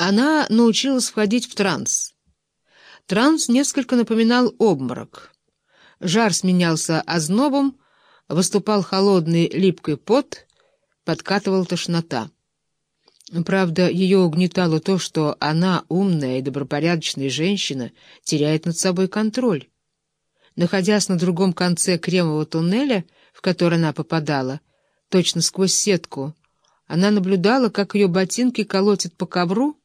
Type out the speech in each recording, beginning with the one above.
Она научилась входить в транс. Транс несколько напоминал обморок. Жар сменялся ознобом, выступал холодный липкий пот, подкатывал тошнота. Правда, ее угнетало то, что она, умная и добропорядочная женщина, теряет над собой контроль. Находясь на другом конце кремового туннеля, в который она попадала, точно сквозь сетку, она наблюдала, как ее ботинки колотят по ковру,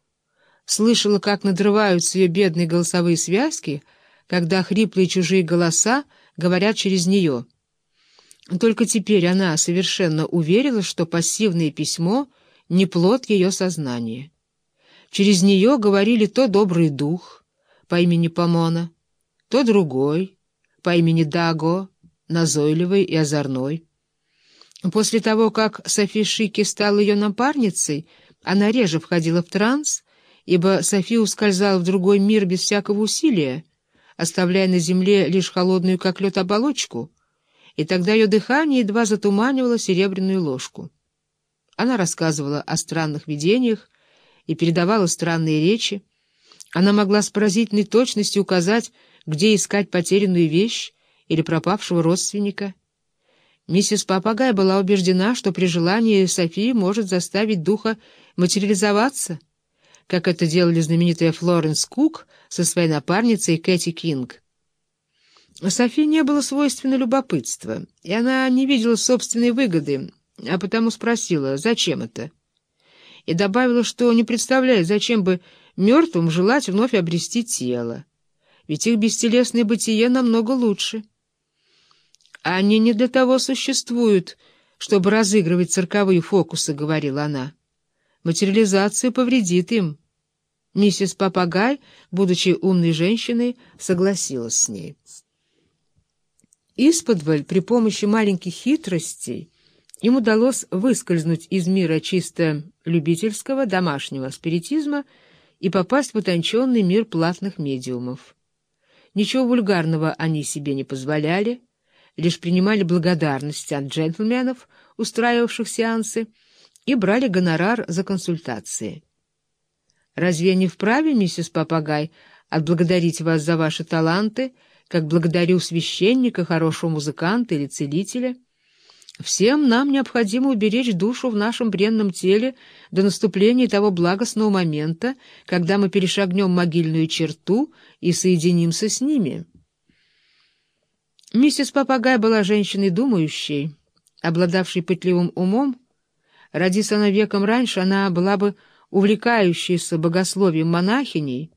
слышала, как надрываются ее бедные голосовые связки, когда хриплые чужие голоса говорят через нее. Только теперь она совершенно уверила, что пассивное письмо — не плод ее сознания. Через нее говорили то добрый дух по имени Помона, то другой по имени Даго, назойливый и озорной. После того, как Софи Шики стала ее напарницей, она реже входила в транс — ибо София ускользала в другой мир без всякого усилия, оставляя на земле лишь холодную, как лед, оболочку, и тогда ее дыхание едва затуманивало серебряную ложку. Она рассказывала о странных видениях и передавала странные речи. Она могла с поразительной точностью указать, где искать потерянную вещь или пропавшего родственника. Миссис Папагай была убеждена, что при желании Софии может заставить духа материализоваться — как это делали знаменитая Флоренс Кук со своей напарницей Кэти Кинг. Софи не было свойственно любопытство, и она не видела собственной выгоды, а потому спросила, зачем это? И добавила, что не представляет, зачем бы мертвым желать вновь обрести тело, ведь их бестелесное бытие намного лучше. «Они не для того существуют, чтобы разыгрывать цирковые фокусы», — говорила она. Материализация повредит им. Миссис Папагай, будучи умной женщиной, согласилась с ней. Исподволь, при помощи маленьких хитростей, им удалось выскользнуть из мира чисто любительского домашнего спиритизма и попасть в утонченный мир платных медиумов. Ничего вульгарного они себе не позволяли, лишь принимали благодарность от джентльменов, устраивавших сеансы, и брали гонорар за консультации. Разве я не вправе, миссис Папагай, отблагодарить вас за ваши таланты, как благодарю священника, хорошего музыканта или целителя? Всем нам необходимо уберечь душу в нашем бренном теле до наступления того благостного момента, когда мы перешагнем могильную черту и соединимся с ними. Миссис Папагай была женщиной думающей, обладавшей пытливым умом, Родись она веком раньше, она была бы увлекающейся богословием монахиней,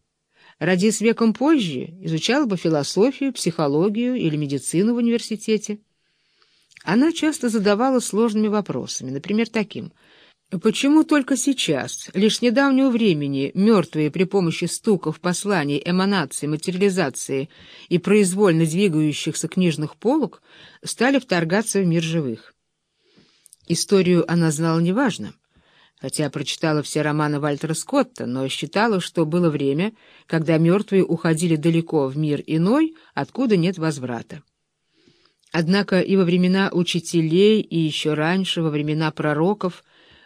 родись веком позже, изучала бы философию, психологию или медицину в университете. Она часто задавала сложными вопросами, например, таким «Почему только сейчас, лишь недавнего времени, мертвые при помощи стуков, посланий, эманаций, материализации и произвольно двигающихся книжных полок стали вторгаться в мир живых?» Историю она знала неважно, хотя прочитала все романы Вальтера Скотта, но считала, что было время, когда мертвые уходили далеко в мир иной, откуда нет возврата. Однако и во времена учителей, и еще раньше, во времена пророков,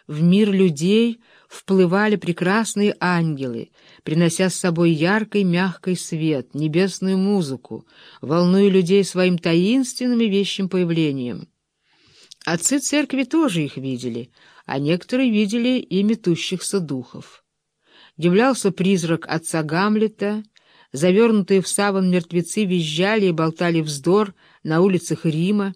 в мир людей вплывали прекрасные ангелы, принося с собой яркий мягкий свет, небесную музыку, волнуя людей своим таинственным и вещим появлением. Отцы церкви тоже их видели, а некоторые видели и метущихся духов. Являлся призрак отца Гамлета, завернутые в саван мертвецы визжали и болтали вздор на улицах Рима,